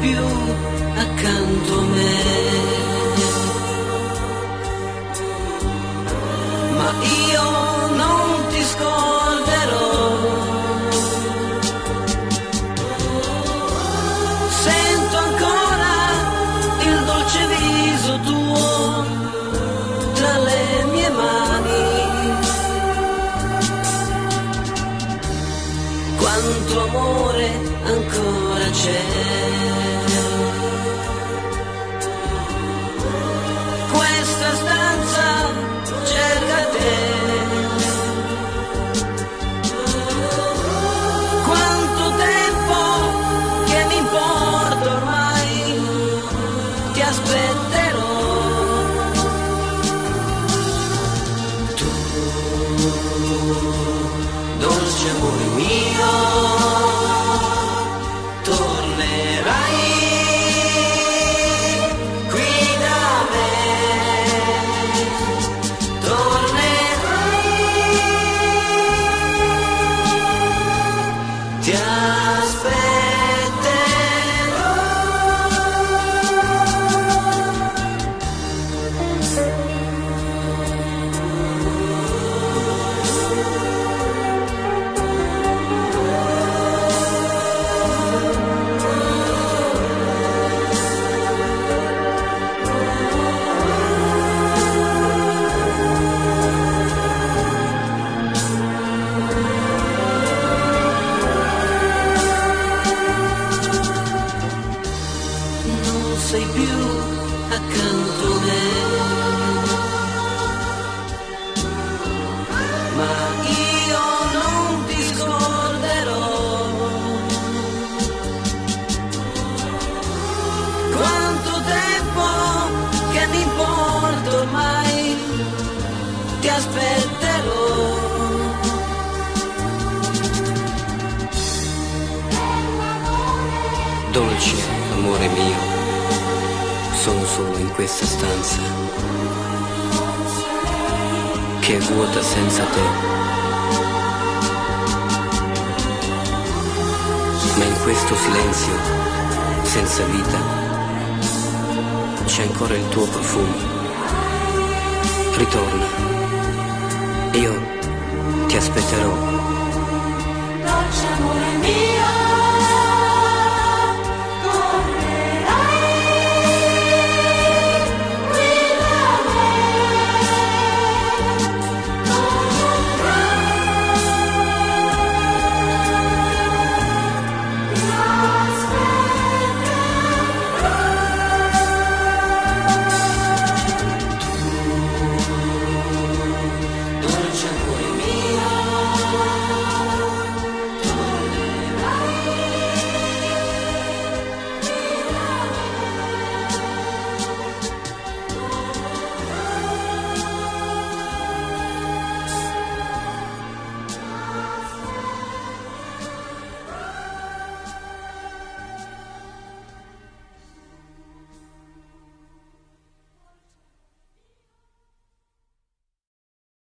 più accanto a me. quanto amore ancora c'è. 家。Ti aspetterò. Dolce amore mio, sono solo in questa stanza che è vuota senza te. Ma in questo silenzio, senza vita, c'è ancora il tuo profumo. Ritorna, io ti aspetterò. Dolce amore mio,